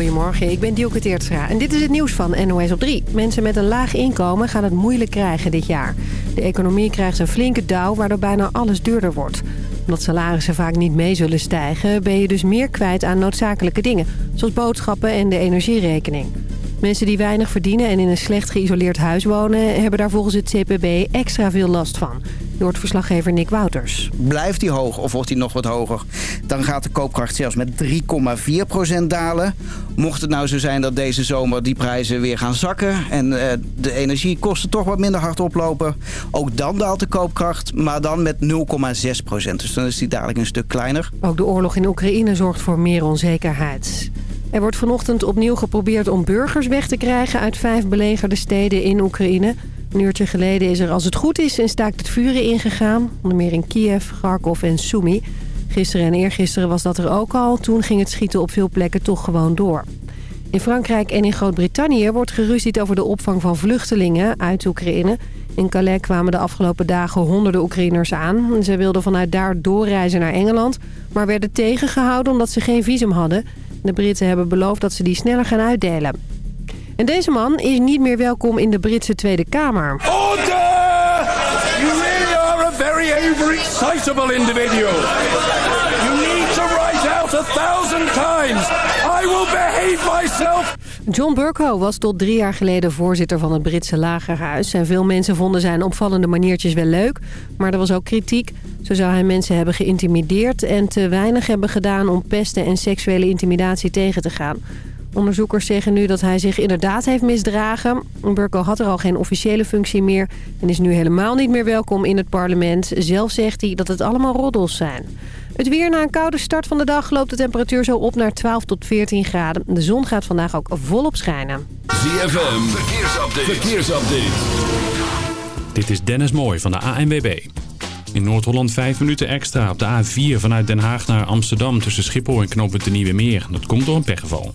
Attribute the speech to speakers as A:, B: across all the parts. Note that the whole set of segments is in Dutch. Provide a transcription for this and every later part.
A: Goedemorgen, ik ben Dielke Teertstra en dit is het nieuws van NOS op 3. Mensen met een laag inkomen gaan het moeilijk krijgen dit jaar. De economie krijgt een flinke dauw waardoor bijna alles duurder wordt. Omdat salarissen vaak niet mee zullen stijgen... ben je dus meer kwijt aan noodzakelijke dingen... zoals boodschappen en de energierekening. Mensen die weinig verdienen en in een slecht geïsoleerd huis wonen... hebben daar volgens het CPB extra veel last van. Je hoort verslaggever Nick Wouters.
B: Blijft die hoog of wordt die nog wat hoger? Dan gaat de koopkracht zelfs met 3,4% dalen. Mocht het nou zo zijn dat deze zomer die prijzen weer gaan zakken... en uh, de energiekosten toch wat minder hard oplopen... ook dan daalt de koopkracht, maar dan met 0,6% Dus dan is die dadelijk een stuk kleiner.
A: Ook de oorlog in Oekraïne zorgt voor meer onzekerheid. Er wordt vanochtend opnieuw geprobeerd om burgers weg te krijgen... uit vijf belegerde steden in Oekraïne... Een uurtje geleden is er, als het goed is, een staakt het vuren ingegaan. Onder meer in Kiev, Kharkov en Sumy. Gisteren en eergisteren was dat er ook al. Toen ging het schieten op veel plekken toch gewoon door. In Frankrijk en in Groot-Brittannië wordt geruzied over de opvang van vluchtelingen uit Oekraïne. In Calais kwamen de afgelopen dagen honderden Oekraïners aan. Ze wilden vanuit daar doorreizen naar Engeland, maar werden tegengehouden omdat ze geen visum hadden. De Britten hebben beloofd dat ze die sneller gaan uitdelen. En deze man is niet meer welkom in de Britse Tweede Kamer.
C: Order! You really are a very overexcitable individual. You need to rise out a thousand times. I will behave myself.
A: John Burko was tot drie jaar geleden voorzitter van het Britse lagerhuis. En veel mensen vonden zijn opvallende maniertjes wel leuk. Maar er was ook kritiek. Zo zou hij mensen hebben geïntimideerd en te weinig hebben gedaan om pesten en seksuele intimidatie tegen te gaan. Onderzoekers zeggen nu dat hij zich inderdaad heeft misdragen. Burko had er al geen officiële functie meer... en is nu helemaal niet meer welkom in het parlement. Zelf zegt hij dat het allemaal roddels zijn. Het weer na een koude start van de dag loopt de temperatuur zo op naar 12 tot 14 graden. De zon gaat vandaag ook volop schijnen.
D: ZFM, verkeersupdate. verkeersupdate.
E: Dit is Dennis Mooij van de ANWB. In Noord-Holland 5 minuten extra op de A4 vanuit Den Haag naar Amsterdam... tussen Schiphol en Knooppunt de Nieuwe Meer. Dat komt door een pechgeval.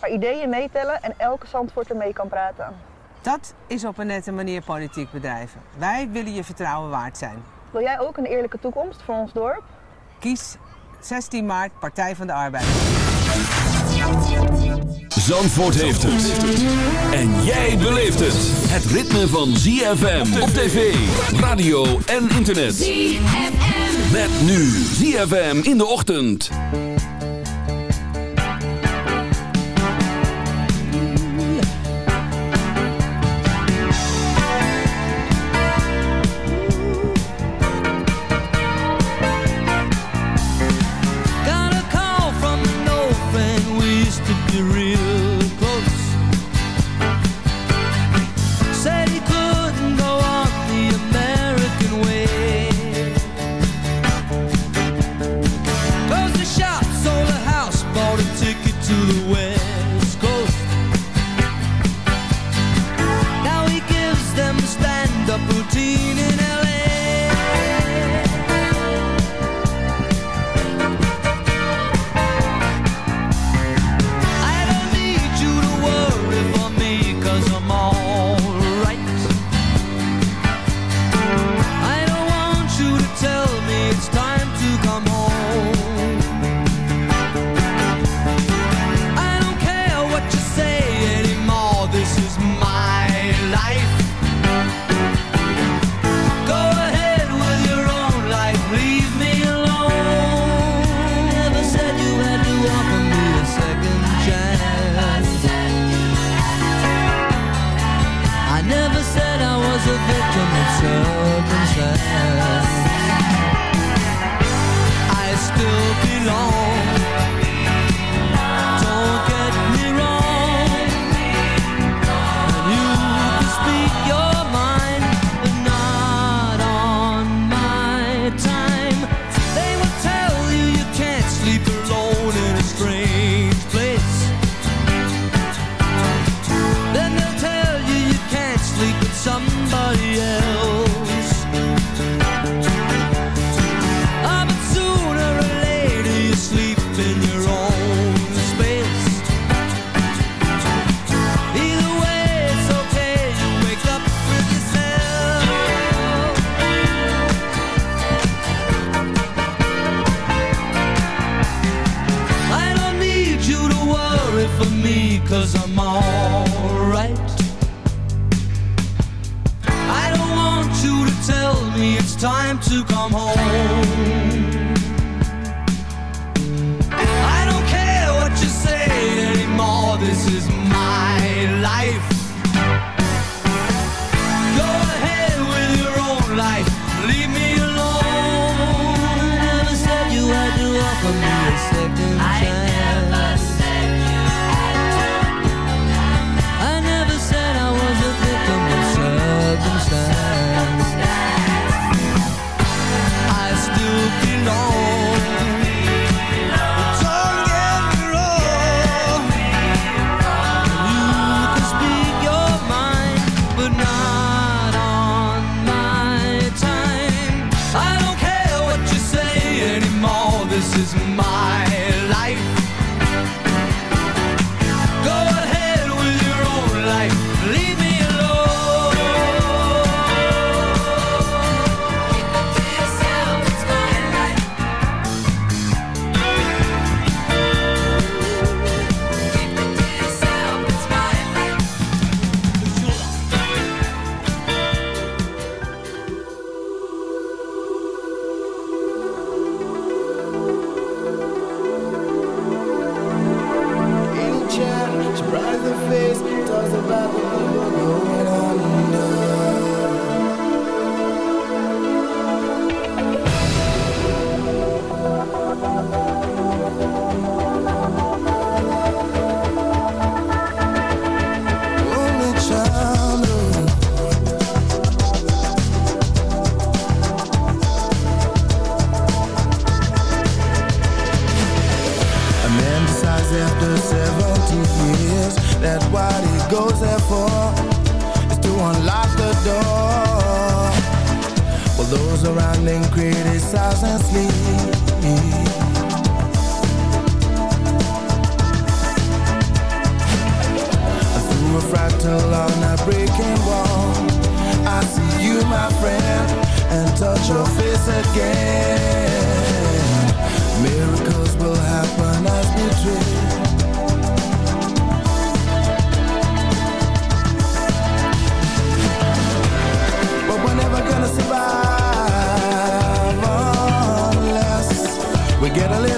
F: waar ideeën meetellen en elke Zandvoorter mee kan praten.
G: Dat is op een nette manier politiek bedrijven. Wij willen je vertrouwen waard zijn.
F: Wil jij ook een eerlijke toekomst voor ons dorp?
G: Kies 16 maart Partij van de Arbeid.
D: Zandvoort heeft het. En jij beleeft het. Het ritme van ZFM op tv, radio en internet. ZFM. Met nu ZFM in de ochtend.
H: come home. I don't care what you say anymore. This is my life.
I: goes there for is to unlock the door. While those around them criticize and sleep. Through a fractal on a breaking wall, I see you, my friend, and touch your face again. Miracles will happen as we dream. gonna survive. Unless we get a little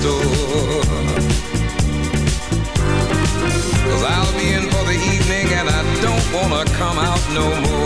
J: store. Cause I'll be in for the evening and I don't wanna come out no more.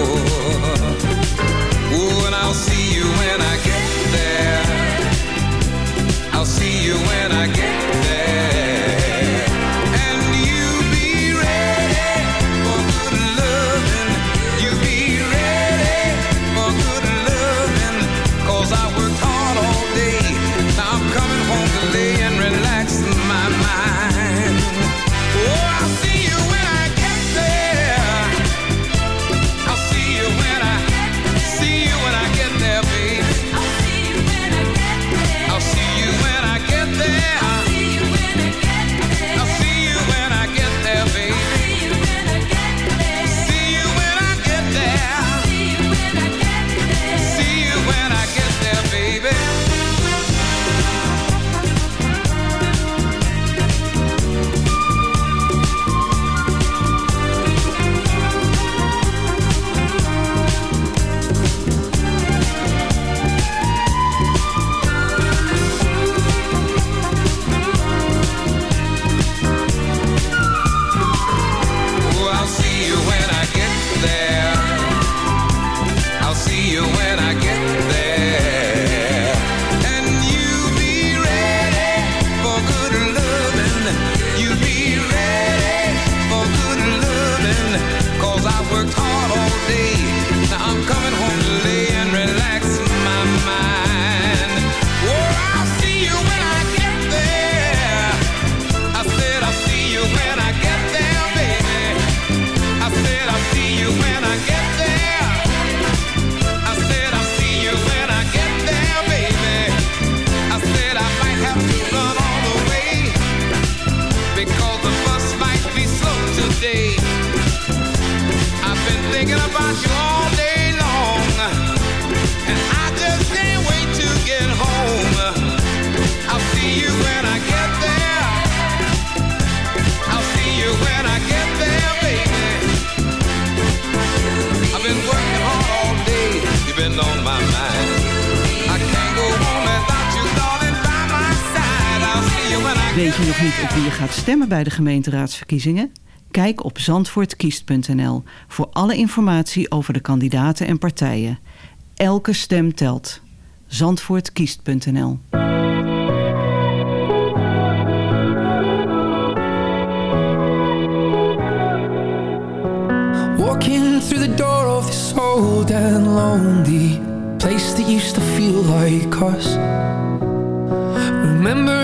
K: Weet je nog niet op wie je gaat stemmen bij de gemeenteraadsverkiezingen? Kijk op zandvoortkiest.nl voor alle informatie over de kandidaten en partijen. Elke stem telt. Zandvoortkiest.nl
L: Walking through the door of this old and lonely place that used to feel like us Remember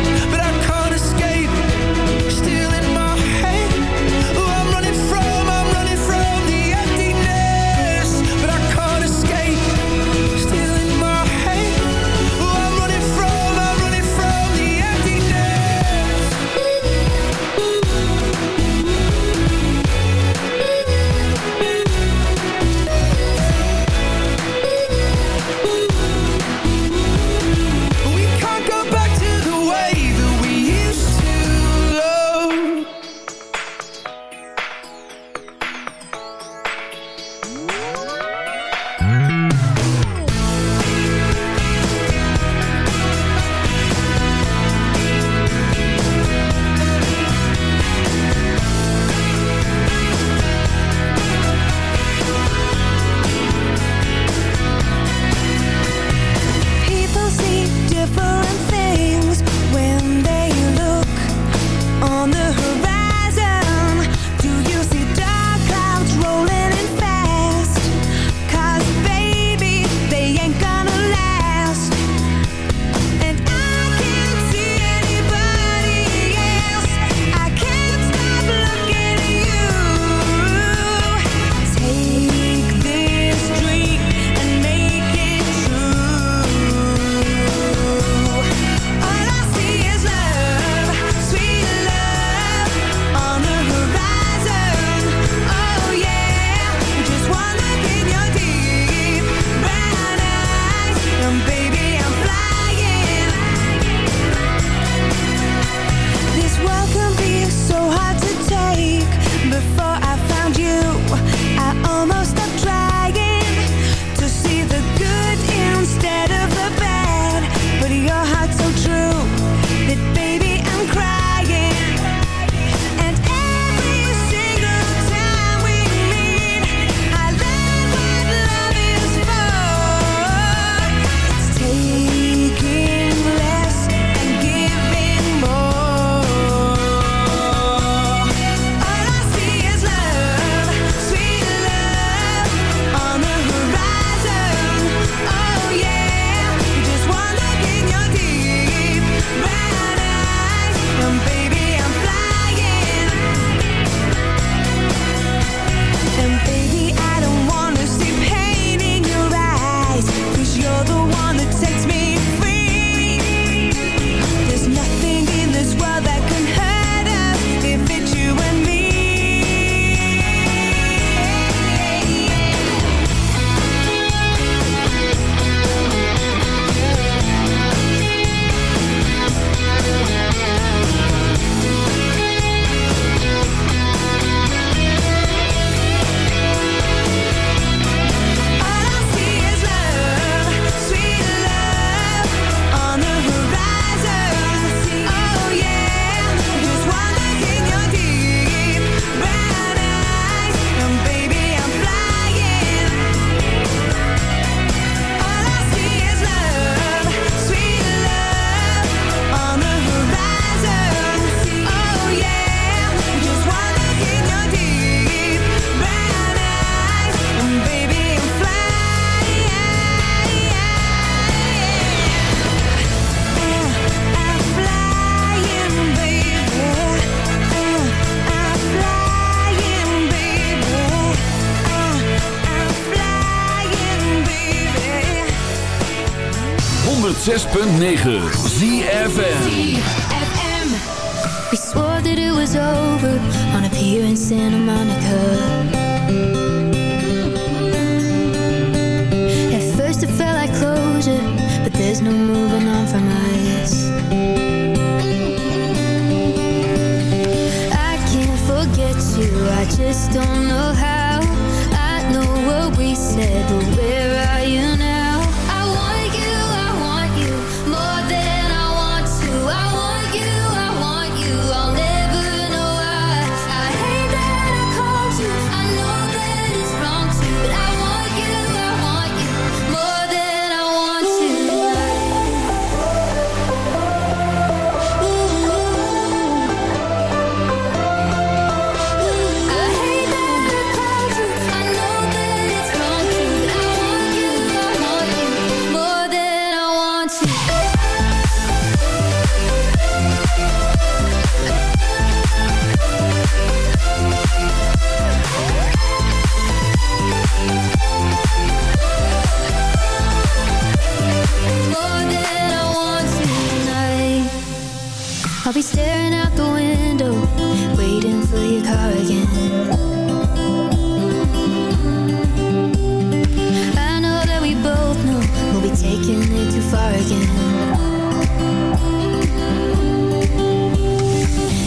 M: .9 I'll be staring out the window, waiting for your car again. I know that we both know we'll be taking it too far again.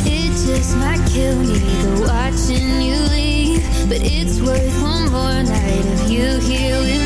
M: It just might kill me, the watching you leave, but it's worth one more night of you here with me.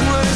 N: I'm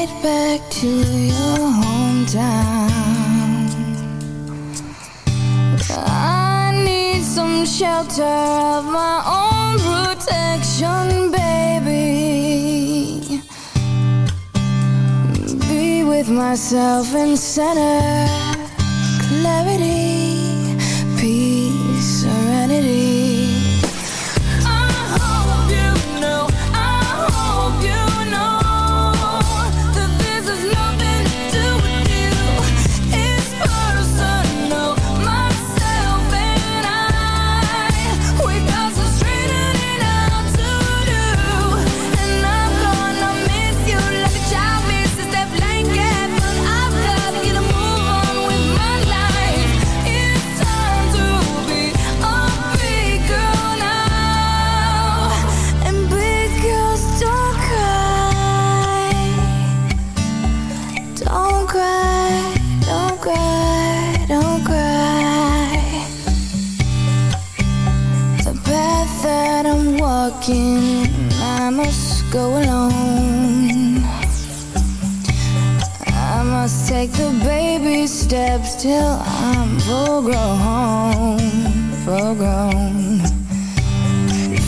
N: right back to your
O: hometown. I need some shelter of my own protection, baby. Be with myself in center. Clarity, peace, serenity. Go alone. I must take the baby steps till I'm full grown, full grown.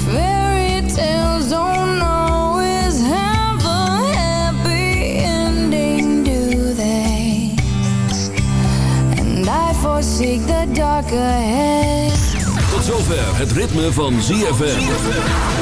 O: Fairy tales don't always have a happy ending, do they? And I forsake the dark ahead.
D: Tot zover het ritme van ZFM.